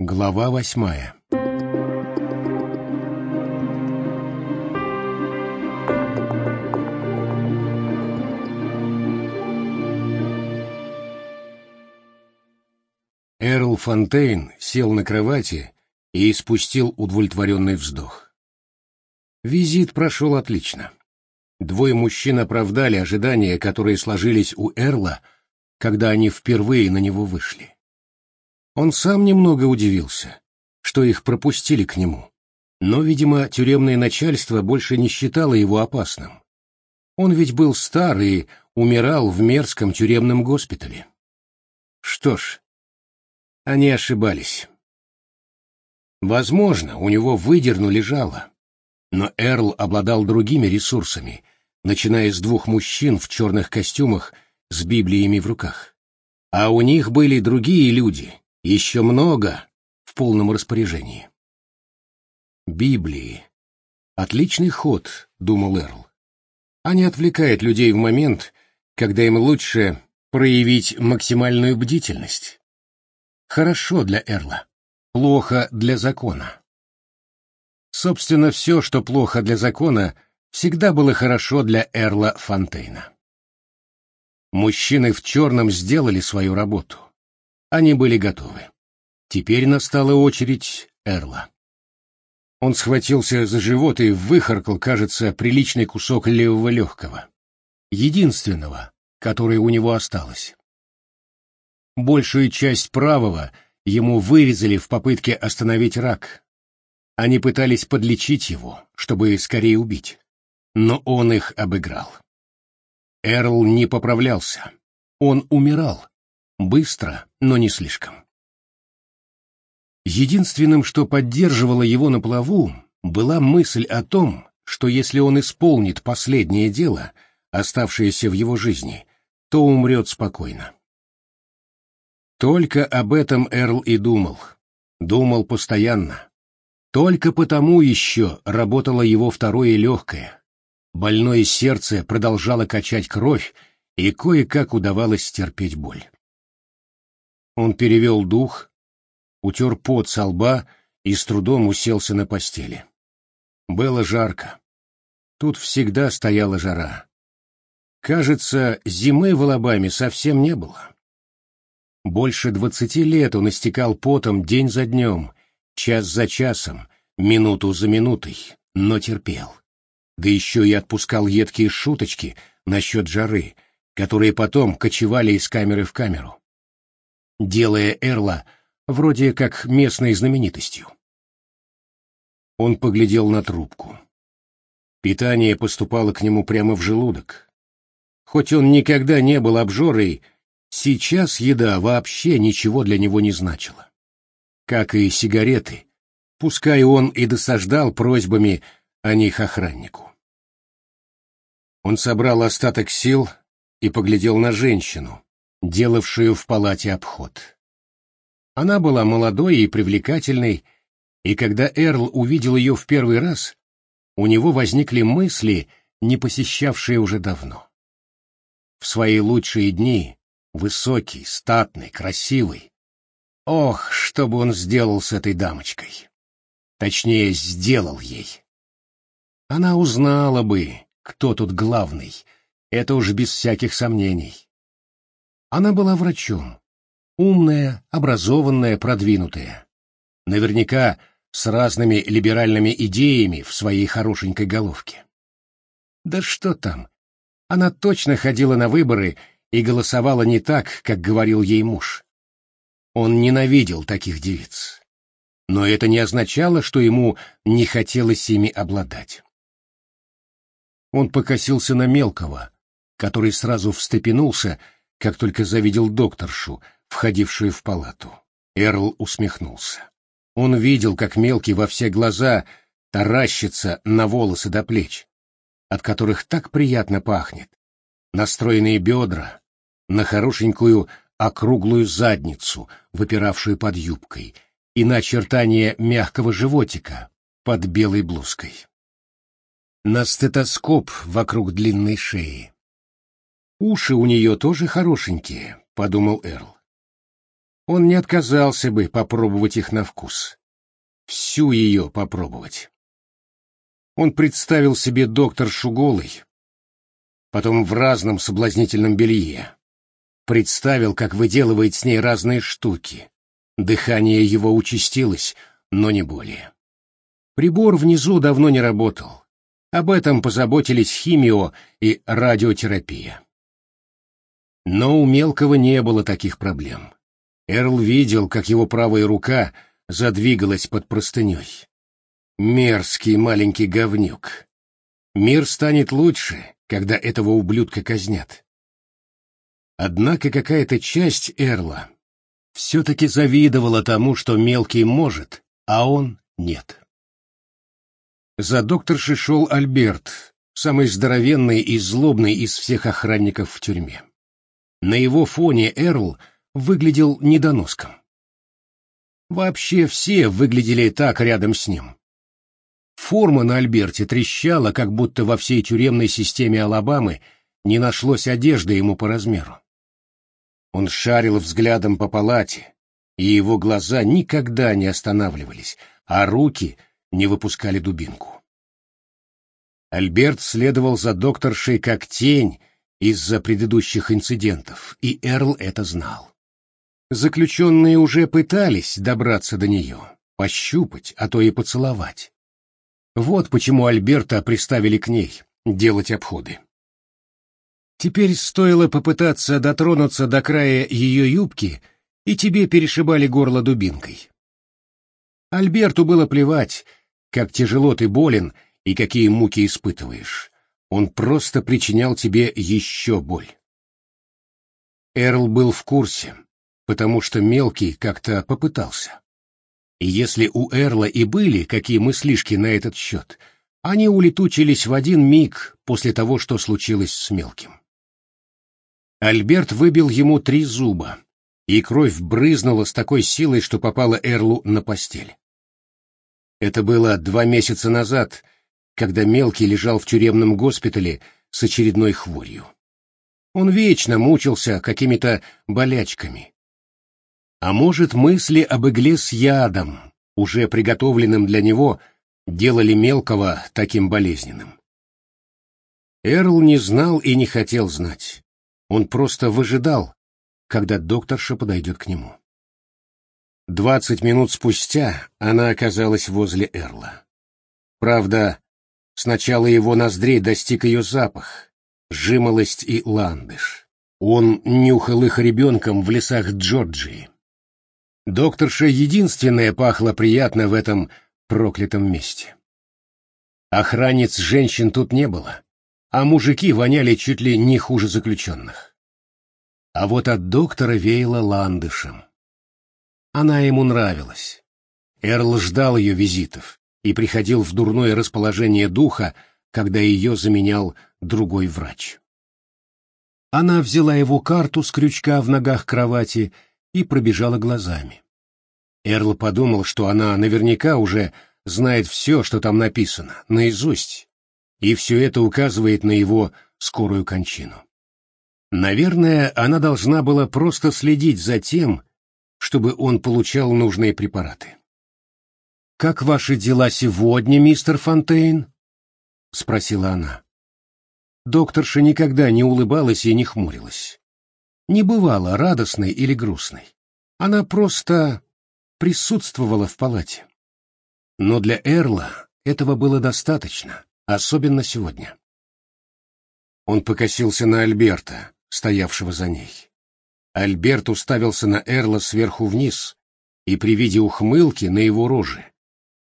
Глава восьмая Эрл Фонтейн сел на кровати и испустил удовлетворенный вздох. Визит прошел отлично. Двое мужчин оправдали ожидания, которые сложились у Эрла, когда они впервые на него вышли. Он сам немного удивился, что их пропустили к нему, но, видимо, тюремное начальство больше не считало его опасным. Он ведь был стар и умирал в мерзком тюремном госпитале. Что ж, они ошибались. Возможно, у него выдернули жало, но Эрл обладал другими ресурсами, начиная с двух мужчин в черных костюмах с библиями в руках. А у них были другие люди, еще много, в полном распоряжении. Библии. Отличный ход, думал Эрл. Они отвлекают людей в момент, когда им лучше проявить максимальную бдительность. Хорошо для Эрла, плохо для закона. Собственно, все, что плохо для закона, всегда было хорошо для Эрла Фонтейна. Мужчины в черном сделали свою работу. Они были готовы. Теперь настала очередь Эрла. Он схватился за живот и выхаркал, кажется, приличный кусок левого легкого. Единственного, которое у него осталось. Большую часть правого ему вырезали в попытке остановить рак, они пытались подлечить его, чтобы скорее убить. Но он их обыграл. Эрл не поправлялся. Он умирал. Быстро, но не слишком. Единственным, что поддерживало его на плаву, была мысль о том, что если он исполнит последнее дело, оставшееся в его жизни, то умрет спокойно. Только об этом Эрл и думал. Думал постоянно. Только потому еще работало его второе легкое. Больное сердце продолжало качать кровь, и кое-как удавалось стерпеть боль. Он перевел дух, утер пот со лба и с трудом уселся на постели. Было жарко. Тут всегда стояла жара. Кажется, зимы в Алабаме совсем не было. Больше двадцати лет он истекал потом день за днем, час за часом, минуту за минутой, но терпел. Да еще и отпускал едкие шуточки насчет жары, которые потом кочевали из камеры в камеру, делая Эрла вроде как местной знаменитостью. Он поглядел на трубку. Питание поступало к нему прямо в желудок. Хоть он никогда не был обжорой, сейчас еда вообще ничего для него не значила как и сигареты, пускай он и досаждал просьбами о них охраннику. Он собрал остаток сил и поглядел на женщину, делавшую в палате обход. Она была молодой и привлекательной, и когда Эрл увидел ее в первый раз, у него возникли мысли, не посещавшие уже давно. В свои лучшие дни, высокий, статный, красивый, Ох, что бы он сделал с этой дамочкой. Точнее, сделал ей. Она узнала бы, кто тут главный. Это уж без всяких сомнений. Она была врачом. Умная, образованная, продвинутая. Наверняка с разными либеральными идеями в своей хорошенькой головке. Да что там? Она точно ходила на выборы и голосовала не так, как говорил ей муж. Он ненавидел таких девиц. Но это не означало, что ему не хотелось ими обладать. Он покосился на мелкого, который сразу встрепенулся, как только завидел докторшу, входившую в палату. Эрл усмехнулся. Он видел, как мелкий во все глаза таращится на волосы до плеч, от которых так приятно пахнет, настроенные бедра, на хорошенькую округлую задницу, выпиравшую под юбкой, и на очертания мягкого животика под белой блузкой. На стетоскоп вокруг длинной шеи. «Уши у нее тоже хорошенькие», — подумал Эрл. он не отказался бы попробовать их на вкус. Всю ее попробовать. Он представил себе доктор голой, потом в разном соблазнительном белье. Представил, как выделывает с ней разные штуки. Дыхание его участилось, но не более. Прибор внизу давно не работал. Об этом позаботились химио и радиотерапия. Но у Мелкого не было таких проблем. Эрл видел, как его правая рука задвигалась под простыней. Мерзкий маленький говнюк. Мир станет лучше, когда этого ублюдка казнят. Однако какая-то часть Эрла все-таки завидовала тому, что мелкий может, а он нет. За докторшей шел Альберт, самый здоровенный и злобный из всех охранников в тюрьме. На его фоне Эрл выглядел недоноском. Вообще все выглядели так рядом с ним. Форма на Альберте трещала, как будто во всей тюремной системе Алабамы не нашлось одежды ему по размеру. Он шарил взглядом по палате, и его глаза никогда не останавливались, а руки не выпускали дубинку. Альберт следовал за докторшей как тень из-за предыдущих инцидентов, и Эрл это знал. Заключенные уже пытались добраться до нее, пощупать, а то и поцеловать. Вот почему Альберта приставили к ней делать обходы. Теперь стоило попытаться дотронуться до края ее юбки, и тебе перешибали горло дубинкой. Альберту было плевать, как тяжело ты болен и какие муки испытываешь. Он просто причинял тебе еще боль. Эрл был в курсе, потому что мелкий как-то попытался. И если у Эрла и были какие мыслишки на этот счет, они улетучились в один миг после того, что случилось с мелким. Альберт выбил ему три зуба, и кровь брызнула с такой силой, что попала Эрлу на постель. Это было два месяца назад, когда мелкий лежал в тюремном госпитале с очередной хворью. Он вечно мучился какими-то болячками, а может, мысли об игле с ядом, уже приготовленным для него, делали мелкого таким болезненным. Эрл не знал и не хотел знать. Он просто выжидал, когда докторша подойдет к нему. Двадцать минут спустя она оказалась возле Эрла. Правда, сначала его ноздрей достиг ее запах, жимолость и ландыш. Он нюхал их ребенком в лесах Джорджии. Докторша единственная пахла приятно в этом проклятом месте. Охранниц женщин тут не было, а мужики воняли чуть ли не хуже заключенных. А вот от доктора веяло ландышем. Она ему нравилась. Эрл ждал ее визитов и приходил в дурное расположение духа, когда ее заменял другой врач. Она взяла его карту с крючка в ногах кровати и пробежала глазами. Эрл подумал, что она наверняка уже знает все, что там написано, наизусть, и все это указывает на его скорую кончину. Наверное, она должна была просто следить за тем, чтобы он получал нужные препараты. «Как ваши дела сегодня, мистер Фонтейн?» — спросила она. Докторша никогда не улыбалась и не хмурилась не бывала радостной или грустной. Она просто присутствовала в палате. Но для Эрла этого было достаточно, особенно сегодня. Он покосился на Альберта, стоявшего за ней. Альберт уставился на Эрла сверху вниз, и при виде ухмылки на его роже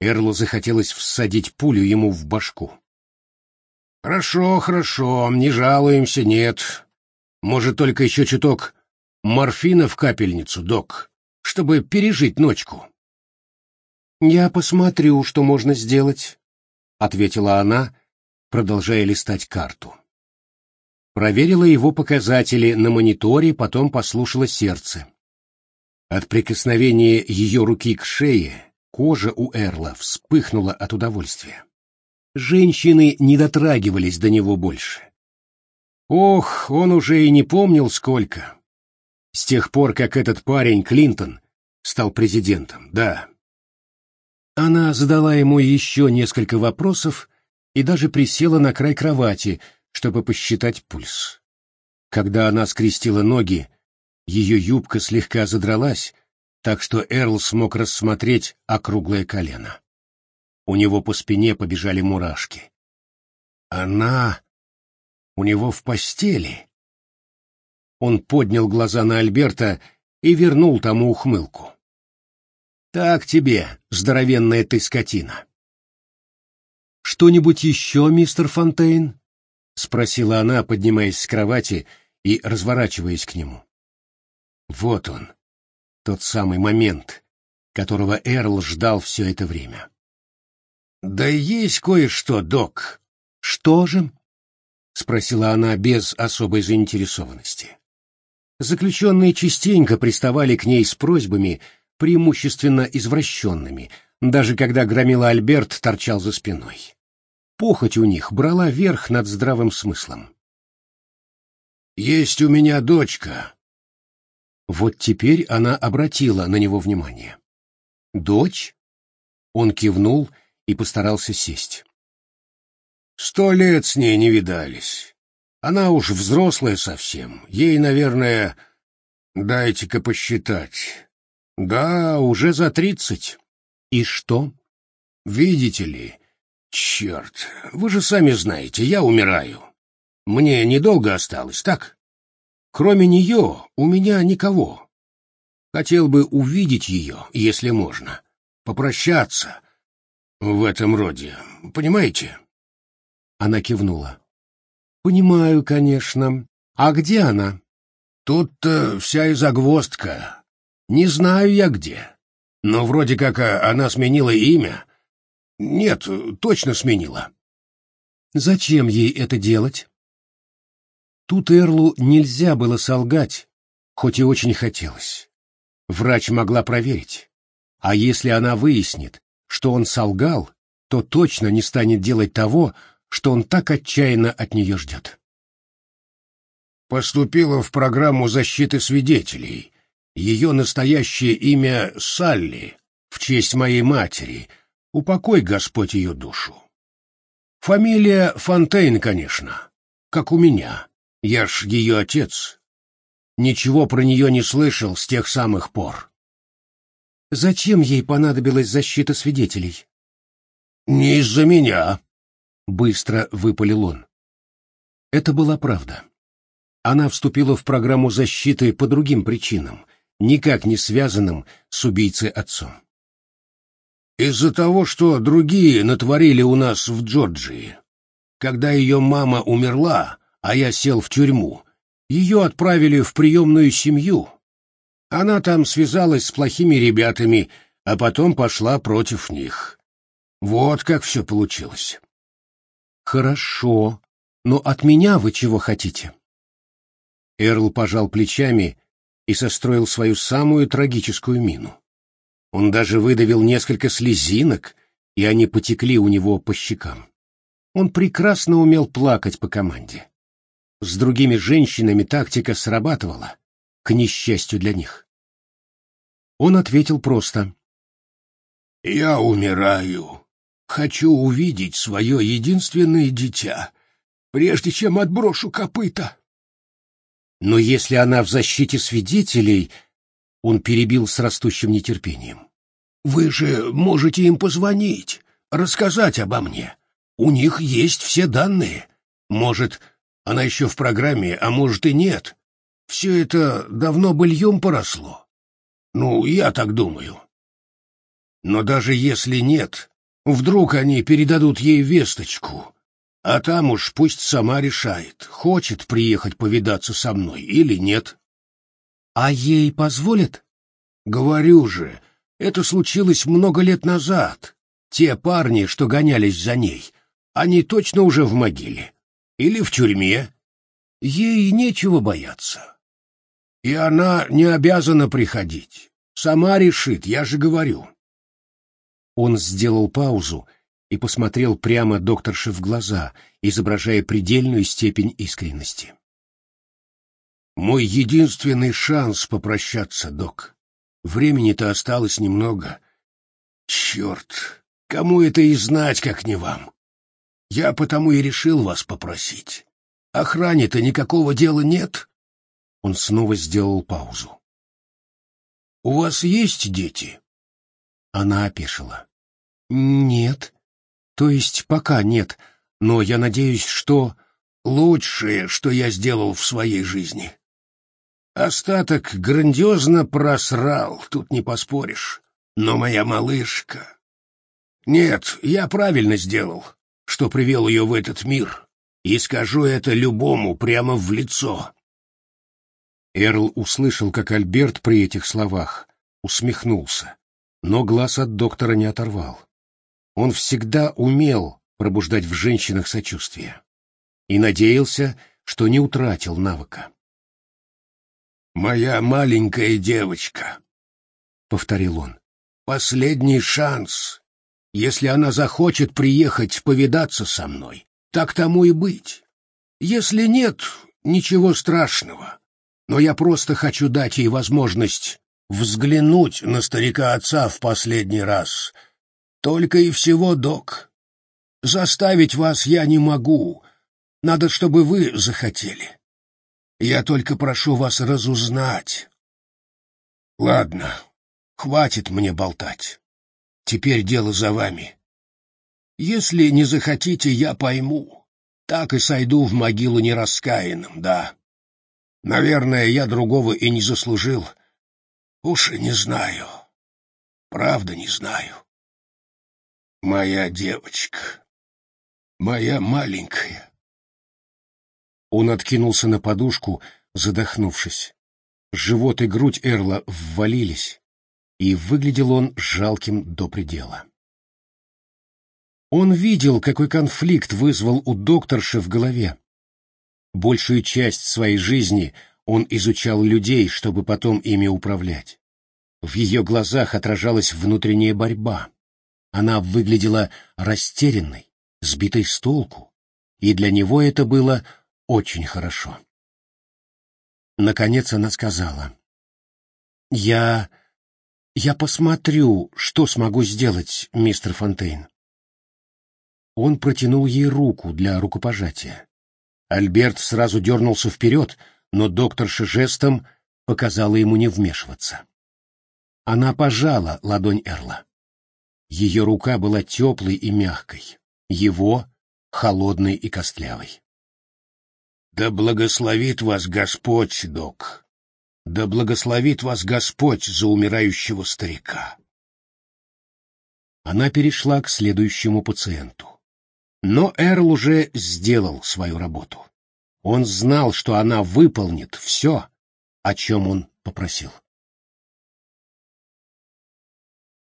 Эрлу захотелось всадить пулю ему в башку. «Хорошо, хорошо, не жалуемся, нет. Может, только еще чуток морфина в капельницу, док, чтобы пережить ночку. «Я посмотрю, что можно сделать», — ответила она, продолжая листать карту. Проверила его показатели на мониторе, потом послушала сердце. От прикосновения ее руки к шее кожа у Эрла вспыхнула от удовольствия. Женщины не дотрагивались до него больше. Ох, он уже и не помнил сколько. С тех пор, как этот парень, Клинтон, стал президентом, да. Она задала ему еще несколько вопросов и даже присела на край кровати, чтобы посчитать пульс. Когда она скрестила ноги, ее юбка слегка задралась, так что Эрл смог рассмотреть округлое колено. У него по спине побежали мурашки. Она у него в постели. Он поднял глаза на Альберта и вернул тому ухмылку. «Так тебе, здоровенная ты скотина!» «Что-нибудь еще, мистер Фонтейн?» — спросила она, поднимаясь с кровати и разворачиваясь к нему. Вот он, тот самый момент, которого Эрл ждал все это время. «Да есть кое-что, док». «Что же?» — спросила она без особой заинтересованности. Заключенные частенько приставали к ней с просьбами, преимущественно извращенными, даже когда громила Альберт торчал за спиной. Похоть у них брала верх над здравым смыслом. «Есть у меня дочка». Вот теперь она обратила на него внимание. «Дочь?» Он кивнул и постарался сесть. «Сто лет с ней не видались. Она уж взрослая совсем. Ей, наверное, дайте-ка посчитать. Да, уже за тридцать. И что? Видите ли, черт, вы же сами знаете, я умираю. Мне недолго осталось, так? Кроме нее у меня никого. Хотел бы увидеть ее, если можно. Попрощаться. В этом роде. Понимаете? Она кивнула. «Понимаю, конечно. А где она?» «Тут-то вся и загвоздка. Не знаю я где. Но вроде как а, она сменила имя. Нет, точно сменила». «Зачем ей это делать?» Тут Эрлу нельзя было солгать, хоть и очень хотелось. Врач могла проверить. А если она выяснит, что он солгал, то точно не станет делать того, что он так отчаянно от нее ждет. Поступила в программу защиты свидетелей. Ее настоящее имя Салли, в честь моей матери. Упокой Господь ее душу. Фамилия Фонтейн, конечно, как у меня. Я ж ее отец. Ничего про нее не слышал с тех самых пор. Зачем ей понадобилась защита свидетелей? Не из-за меня, Быстро выпалил он. Это была правда. Она вступила в программу защиты по другим причинам, никак не связанным с убийцей отцом. Из-за того, что другие натворили у нас в Джорджии. Когда ее мама умерла, а я сел в тюрьму, ее отправили в приемную семью. Она там связалась с плохими ребятами, а потом пошла против них. Вот как все получилось. «Хорошо, но от меня вы чего хотите?» Эрл пожал плечами и состроил свою самую трагическую мину. Он даже выдавил несколько слезинок, и они потекли у него по щекам. Он прекрасно умел плакать по команде. С другими женщинами тактика срабатывала, к несчастью для них. Он ответил просто. «Я умираю. Хочу увидеть свое единственное дитя, прежде чем отброшу копыта. Но если она в защите свидетелей, он перебил с растущим нетерпением. Вы же можете им позвонить, рассказать обо мне. У них есть все данные. Может, она еще в программе, а может и нет. Все это давно быльем поросло. Ну, я так думаю. Но даже если нет, Вдруг они передадут ей весточку, а там уж пусть сама решает, хочет приехать повидаться со мной или нет. А ей позволят? Говорю же, это случилось много лет назад. Те парни, что гонялись за ней, они точно уже в могиле. Или в тюрьме. Ей нечего бояться. И она не обязана приходить. Сама решит, я же говорю. Он сделал паузу и посмотрел прямо докторше в глаза, изображая предельную степень искренности. Мой единственный шанс попрощаться, док. Времени-то осталось немного. Черт, кому это и знать, как не вам. Я потому и решил вас попросить. Охране-то никакого дела нет. Он снова сделал паузу. У вас есть дети? Она опешила. Нет. То есть пока нет, но я надеюсь, что лучшее, что я сделал в своей жизни. Остаток грандиозно просрал, тут не поспоришь. Но моя малышка... Нет, я правильно сделал, что привел ее в этот мир, и скажу это любому прямо в лицо. Эрл услышал, как Альберт при этих словах усмехнулся, но глаз от доктора не оторвал. Он всегда умел пробуждать в женщинах сочувствие и надеялся, что не утратил навыка. «Моя маленькая девочка», — повторил он, — «последний шанс. Если она захочет приехать повидаться со мной, так тому и быть. Если нет, ничего страшного. Но я просто хочу дать ей возможность взглянуть на старика отца в последний раз. Только и всего, док. Заставить вас я не могу. Надо, чтобы вы захотели. Я только прошу вас разузнать. Ладно, хватит мне болтать. Теперь дело за вами. Если не захотите, я пойму. Так и сойду в могилу нераскаянным, да. Наверное, я другого и не заслужил. Уж и не знаю. Правда не знаю. Моя девочка. Моя маленькая. Он откинулся на подушку, задохнувшись. Живот и грудь Эрла ввалились, и выглядел он жалким до предела. Он видел, какой конфликт вызвал у докторши в голове. Большую часть своей жизни он изучал людей, чтобы потом ими управлять. В ее глазах отражалась внутренняя борьба. Она выглядела растерянной, сбитой с толку, и для него это было очень хорошо. Наконец она сказала, «Я... я посмотрю, что смогу сделать, мистер Фонтейн». Он протянул ей руку для рукопожатия. Альберт сразу дернулся вперед, но докторша жестом показала ему не вмешиваться. Она пожала ладонь Эрла. Ее рука была теплой и мягкой, его — холодной и костлявой. «Да благословит вас Господь, док! Да благословит вас Господь за умирающего старика!» Она перешла к следующему пациенту. Но Эрл уже сделал свою работу. Он знал, что она выполнит все, о чем он попросил.